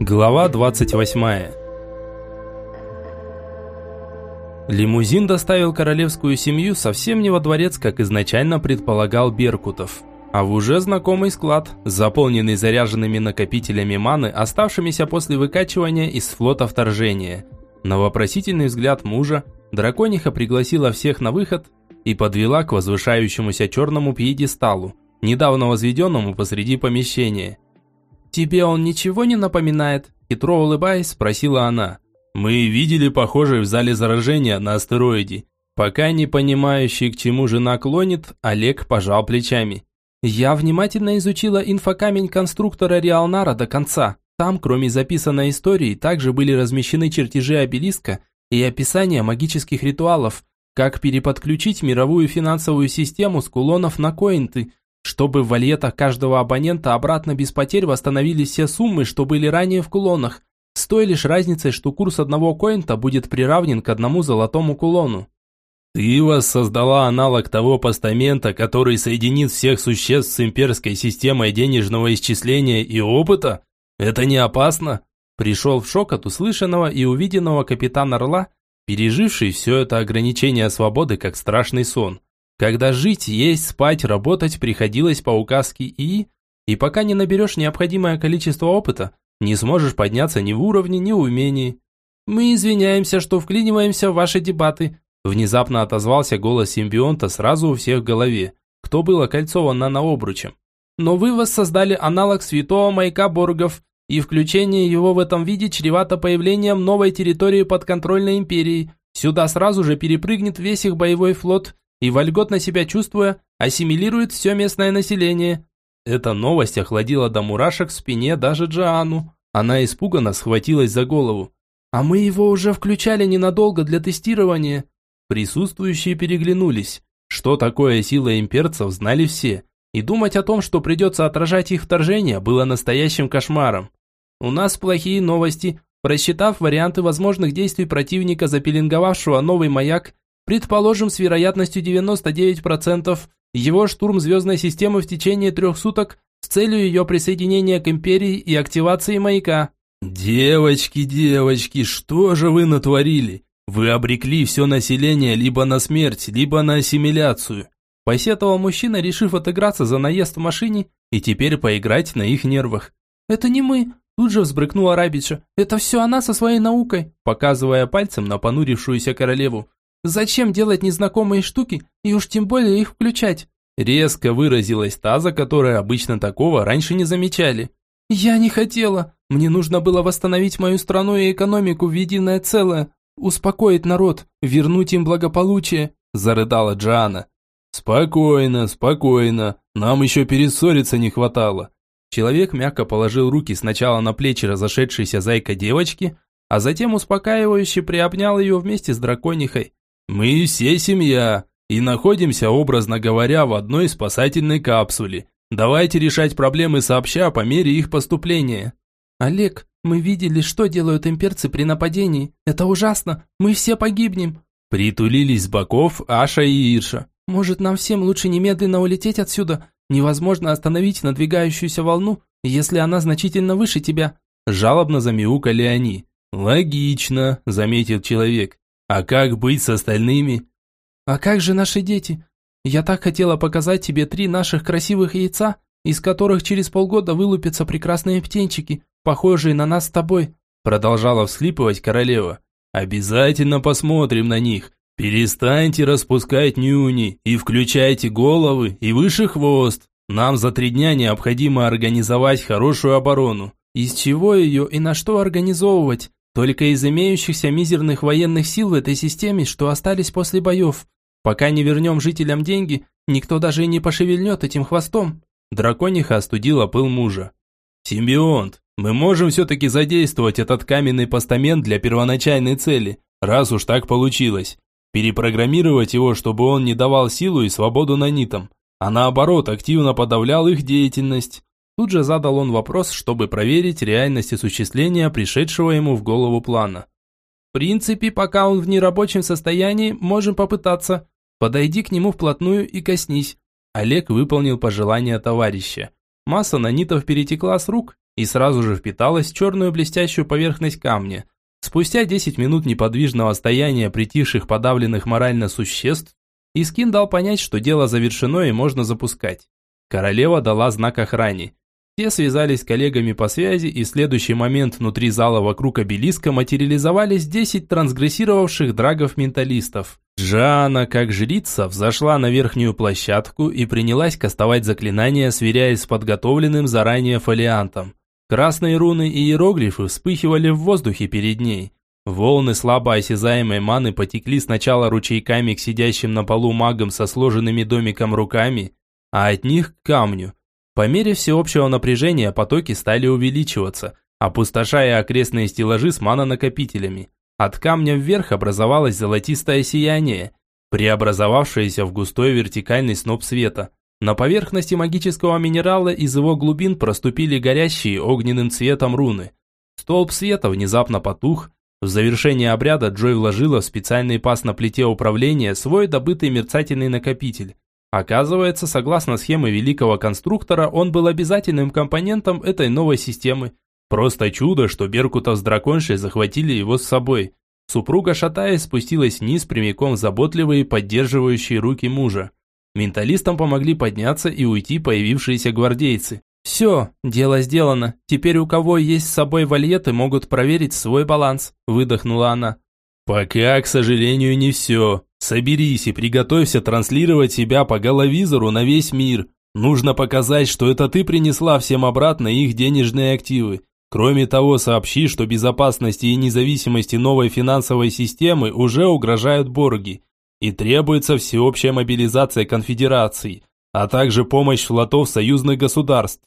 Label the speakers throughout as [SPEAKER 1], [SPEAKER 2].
[SPEAKER 1] Глава 28 Лимузин доставил королевскую семью совсем не во дворец, как изначально предполагал Беркутов, а в уже знакомый склад, заполненный заряженными накопителями маны, оставшимися после выкачивания из флота вторжения. На вопросительный взгляд мужа дракониха пригласила всех на выход и подвела к возвышающемуся черному пьедесталу, недавно возведенному посреди помещения – «Тебе он ничего не напоминает?» Хитро улыбаясь, спросила она. «Мы видели похожий в зале заражения на астероиде». Пока не понимающий, к чему жена клонит, Олег пожал плечами. «Я внимательно изучила инфокамень конструктора Реалнара до конца. Там, кроме записанной истории, также были размещены чертежи обелиска и описание магических ритуалов, как переподключить мировую финансовую систему с кулонов на коинты, чтобы в вальетах каждого абонента обратно без потерь восстановились все суммы, что были ранее в кулонах, с той лишь разницей, что курс одного коинта будет приравнен к одному золотому кулону.
[SPEAKER 2] «Ты воссоздала аналог того постамента, который соединит всех существ с имперской системой денежного исчисления и опыта? Это не опасно?» Пришел в шок от услышанного и увиденного капитан Орла, переживший все это ограничение свободы как страшный сон когда жить, есть, спать, работать приходилось по указке и... И пока не наберешь необходимое количество опыта, не сможешь подняться ни в уровне, ни в умении. Мы извиняемся, что вклиниваемся в ваши дебаты. Внезапно отозвался голос симбионта сразу у всех в голове, кто был окольцован нанообручем. Но вы воссоздали аналог святого маяка Боргов, и включение его в этом виде чревато появлением новой территории подконтрольной империи. Сюда сразу же перепрыгнет весь их боевой флот и, вольготно себя чувствуя, ассимилирует все местное население. Эта новость охладила до мурашек в спине даже Джоанну. Она испуганно схватилась за голову. «А мы его уже включали ненадолго для тестирования». Присутствующие переглянулись. Что такое сила имперцев, знали все. И думать о том, что придется отражать их вторжение, было настоящим кошмаром. «У нас плохие новости», Просчитав варианты возможных действий противника, запеленговавшего новый маяк, Предположим, с вероятностью 99% его штурм звездной системы в течение трех суток с целью ее присоединения к Империи и активации маяка. «Девочки, девочки, что же вы натворили? Вы обрекли все население либо на смерть, либо на ассимиляцию».
[SPEAKER 1] Посетовал мужчина, решив отыграться за наезд в машине и теперь поиграть на их нервах. «Это не мы», Тут же взбрыкнула Рабича. «Это все она со своей наукой», показывая пальцем на понурившуюся королеву. Зачем делать незнакомые штуки и уж тем более их включать? Резко выразилась та, за которой обычно такого раньше не замечали. Я не хотела. Мне нужно было восстановить мою страну и экономику в единое целое, успокоить народ, вернуть им благополучие, зарыдала Джана.
[SPEAKER 2] Спокойно, спокойно. Нам еще перессориться не хватало.
[SPEAKER 1] Человек мягко положил руки сначала на плечи разошедшейся зайка девочки, а затем успокаивающе приобнял ее вместе с драконихой.
[SPEAKER 2] Мы все семья и находимся, образно говоря, в одной спасательной капсуле. Давайте решать проблемы сообща по мере их поступления.
[SPEAKER 1] Олег, мы видели, что делают имперцы при нападении. Это ужасно. Мы все погибнем.
[SPEAKER 2] Притулились с боков Аша и Ирша.
[SPEAKER 1] Может, нам всем лучше немедленно улететь отсюда? Невозможно остановить надвигающуюся волну, если она значительно выше тебя.
[SPEAKER 2] Жалобно замяукали они. Логично, заметил человек. А как быть с остальными?
[SPEAKER 1] А как же наши дети? Я так хотела показать тебе три наших красивых яйца, из которых через полгода вылупятся прекрасные птенчики, похожие на нас с тобой. Продолжала всхлипывать королева.
[SPEAKER 2] Обязательно посмотрим на них. Перестаньте распускать нюни и включайте головы и выше хвост. Нам за три дня необходимо организовать хорошую оборону.
[SPEAKER 1] Из чего ее и на что организовывать? Только из имеющихся мизерных военных сил в этой системе, что остались после боев. Пока не вернем жителям деньги, никто даже и не пошевельнет этим хвостом. Дракониха остудила пыл мужа.
[SPEAKER 2] «Симбионт, мы можем все-таки задействовать этот каменный постамент для первоначальной цели, раз уж так получилось. Перепрограммировать его, чтобы он не давал силу и свободу нанитам, а наоборот активно подавлял их деятельность. Тут же задал он вопрос, чтобы проверить реальность осуществления пришедшего ему в голову плана.
[SPEAKER 1] «В принципе, пока он в нерабочем состоянии, можем попытаться. Подойди к нему вплотную и коснись».
[SPEAKER 2] Олег выполнил пожелание товарища. Масса нанитов перетекла с рук,
[SPEAKER 1] и сразу же впиталась в черную блестящую поверхность камня. Спустя 10 минут неподвижного стояния притихших подавленных морально существ, Искин дал понять, что дело завершено и можно запускать. Королева дала знак охране. Те связались с коллегами по связи, и в следующий момент внутри зала вокруг обелиска материализовались 10 трансгрессировавших драгов-менталистов. Жанна, как жрица, взошла на верхнюю площадку и принялась кастовать заклинания, сверяясь с подготовленным заранее фолиантом. Красные руны и иероглифы вспыхивали в воздухе перед ней. Волны слабо осязаемой маны потекли сначала ручейками к сидящим на полу магам со сложенными домиком руками, а от них к камню, по мере всеобщего напряжения потоки стали увеличиваться, опустошая окрестные стеллажи с манонакопителями. От камня вверх образовалось золотистое сияние, преобразовавшееся в густой вертикальный сноп света. На поверхности магического минерала из его глубин проступили горящие огненным цветом руны. Столб света внезапно потух. В завершение обряда Джой вложила в специальный паз на плите управления свой добытый мерцательный накопитель. Оказывается, согласно схеме великого конструктора, он был обязательным компонентом этой новой системы. Просто чудо, что Беркутов с драконшей захватили его с собой. Супруга, шатаясь, спустилась вниз прямиком в заботливые, поддерживающие руки мужа. Менталистам помогли подняться и уйти появившиеся гвардейцы. «Все, дело сделано. Теперь у кого есть с собой вальеты, могут проверить свой баланс», – выдохнула она.
[SPEAKER 2] «Пока, к сожалению, не все. Соберись и приготовься транслировать себя по головизору на весь мир. Нужно показать, что это ты принесла всем обратно их денежные активы. Кроме того, сообщи, что безопасности и независимости новой финансовой системы уже угрожают Борги. И требуется всеобщая мобилизация конфедераций, а также помощь флотов союзных государств.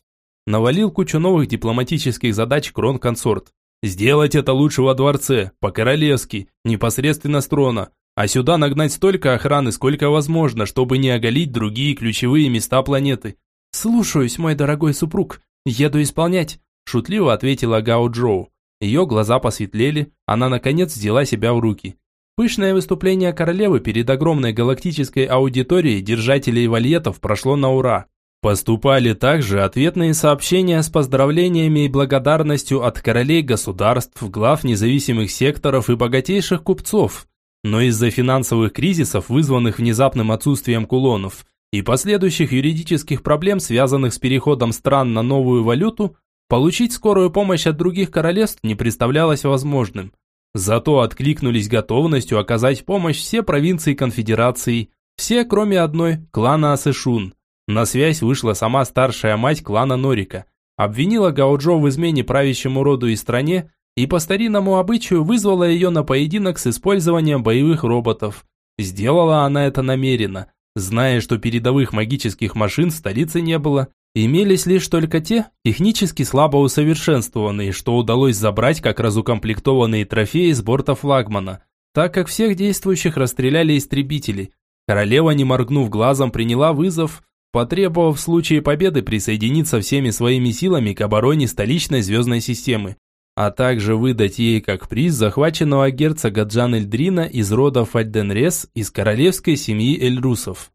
[SPEAKER 1] Навалил кучу новых дипломатических задач крон-консорт.
[SPEAKER 2] Сделать это лучше во дворце, по-королевски, непосредственно с трона – а сюда нагнать столько охраны, сколько возможно, чтобы не оголить другие ключевые места планеты.
[SPEAKER 1] «Слушаюсь, мой дорогой супруг. Еду исполнять», – шутливо ответила Гао Джоу. Ее глаза посветлели, она наконец взяла себя в руки. Пышное выступление королевы перед огромной галактической аудиторией держателей вальетов прошло на ура. Поступали также ответные сообщения с поздравлениями и благодарностью от королей государств, глав независимых секторов и богатейших купцов, но из-за финансовых кризисов, вызванных внезапным отсутствием кулонов, и последующих юридических проблем, связанных с переходом стран на новую валюту, получить скорую помощь от других королевств не представлялось возможным. Зато откликнулись готовностью оказать помощь все провинции конфедерации, все кроме одной, клана Асэшун. На связь вышла сама старшая мать клана Норика, обвинила Гауджо в измене правящему роду и стране и по старинному обычаю вызвала ее на поединок с использованием боевых роботов. Сделала она это намеренно, зная, что передовых магических машин в столице не было. Имелись лишь только те, технически слабо усовершенствованные, что удалось забрать как разукомплектованные трофеи с борта флагмана, так как всех действующих расстреляли истребители. Королева, не моргнув глазом, приняла вызов, потребовав в случае победы присоединиться всеми своими силами к обороне столичной звездной системы а также выдать ей как приз захваченного герцога Джан Эльдрина из рода Фальденрес из королевской семьи Эльрусов.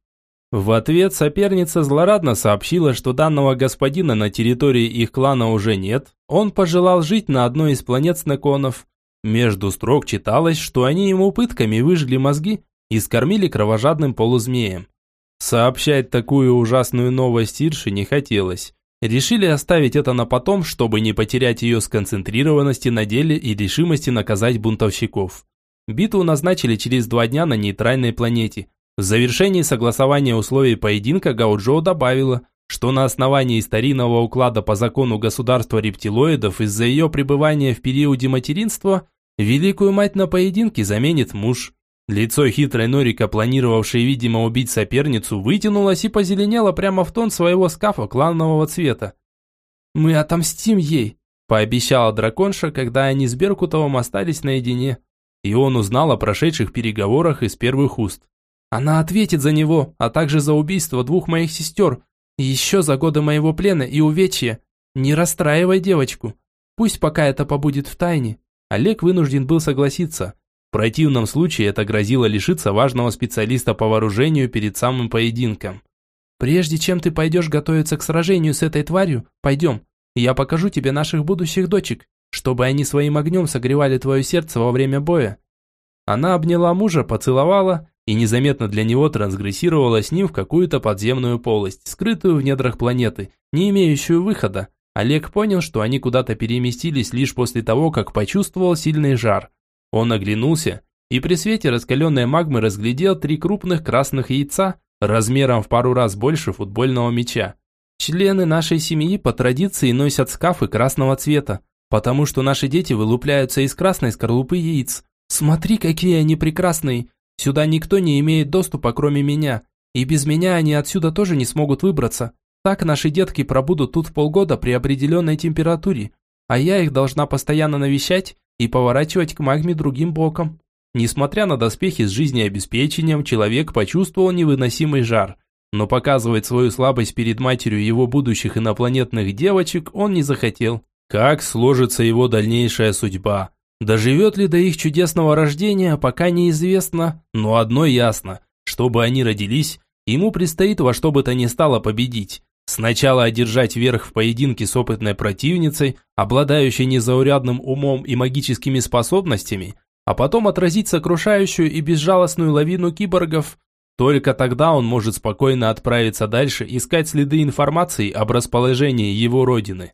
[SPEAKER 1] В ответ соперница злорадно сообщила, что данного господина на территории их клана уже нет, он пожелал жить на одной из планет Снеконов. Между строк читалось, что они ему пытками выжгли мозги и скормили кровожадным полузмеем. Сообщать такую ужасную новость Ирше не хотелось, Решили оставить это на потом, чтобы не потерять ее сконцентрированности на деле и решимости наказать бунтовщиков. Битву назначили через два дня на нейтральной планете. В завершении согласования условий поединка Гауджоу добавила, что на основании старинного уклада по закону государства рептилоидов из-за ее пребывания в периоде материнства, великую мать на поединке заменит муж. Лицо хитрой Норика, планировавшей, видимо, убить соперницу, вытянулось и позеленело прямо в тон своего скафа кланового цвета. «Мы отомстим ей», – пообещала драконша, когда они с Беркутовым остались наедине. И он узнал о прошедших переговорах из первых уст. «Она ответит за него, а также за убийство двух моих сестер, еще за годы моего плена и увечья. Не расстраивай девочку. Пусть пока это побудет в тайне». Олег вынужден был согласиться – противном случае это грозило лишиться важного специалиста по вооружению перед самым поединком. «Прежде чем ты пойдешь готовиться к сражению с этой тварью, пойдем. Я покажу тебе наших будущих дочек, чтобы они своим огнем согревали твое сердце во время боя». Она обняла мужа, поцеловала и незаметно для него трансгрессировала с ним в какую-то подземную полость, скрытую в недрах планеты, не имеющую выхода. Олег понял, что они куда-то переместились лишь после того, как почувствовал сильный жар. Он оглянулся и при свете раскаленной магмы разглядел три крупных красных яйца размером в пару раз больше футбольного мяча. Члены нашей семьи по традиции носят скафы красного цвета, потому что наши дети вылупляются из красной скорлупы яиц. Смотри, какие они прекрасные! Сюда никто не имеет доступа, кроме меня. И без меня они отсюда тоже не смогут выбраться. Так наши детки пробудут тут полгода при определенной температуре, а я их должна постоянно навещать и поворачивать к магме другим боком. Несмотря на доспехи с жизнеобеспечением, человек почувствовал невыносимый жар. Но показывать свою слабость перед матерью его будущих инопланетных девочек он не захотел. Как сложится его дальнейшая судьба? Доживет ли до их чудесного рождения, пока неизвестно, но одно ясно. Чтобы они родились, ему предстоит во что бы то ни стало победить. Сначала одержать верх в поединке с опытной противницей, обладающей незаурядным умом и магическими способностями, а потом отразить сокрушающую и безжалостную лавину киборгов. Только тогда он может спокойно отправиться дальше искать следы информации об расположении его родины.